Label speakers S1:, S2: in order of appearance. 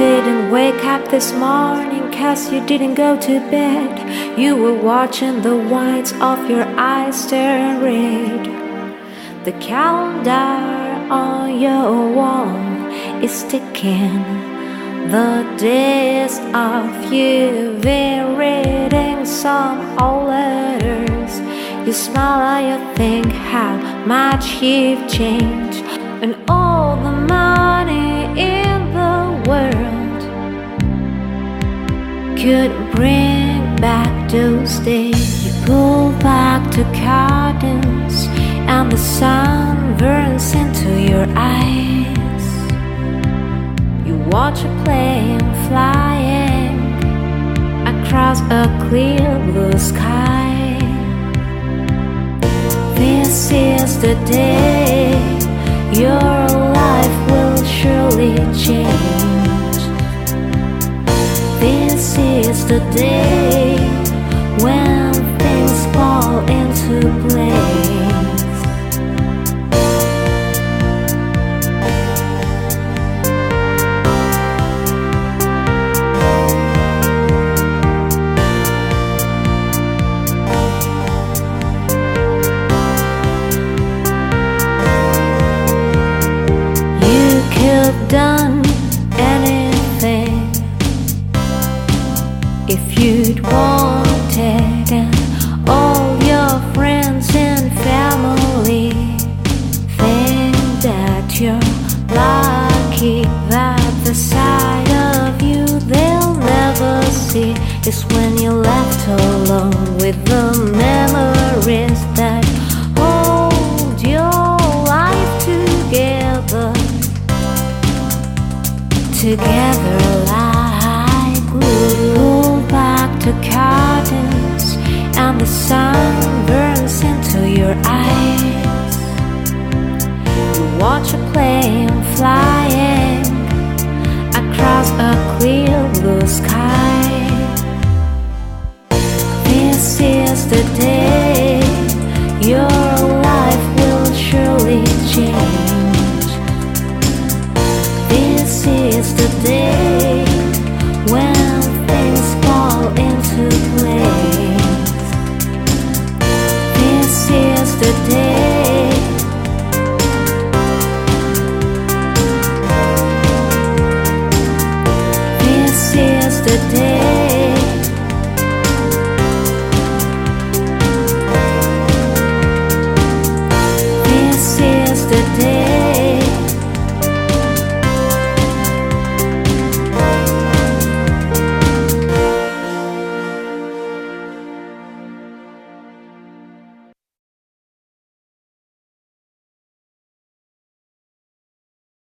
S1: Didn't wake up this morning cause you didn't go to bed. You were watching the whites of your eyes turn red. The calendar on your wall is ticking. The days of you been reading some old letters. You smile and you think how much you've changed, and all could bring back those days. You pull back the curtains, and the sun burns into your eyes. You watch a plane flying across a clear blue sky. This is the is see is when you're left alone with the memories that hold your life together together like glue. Pull back the curtains, and the sun burns yesterday.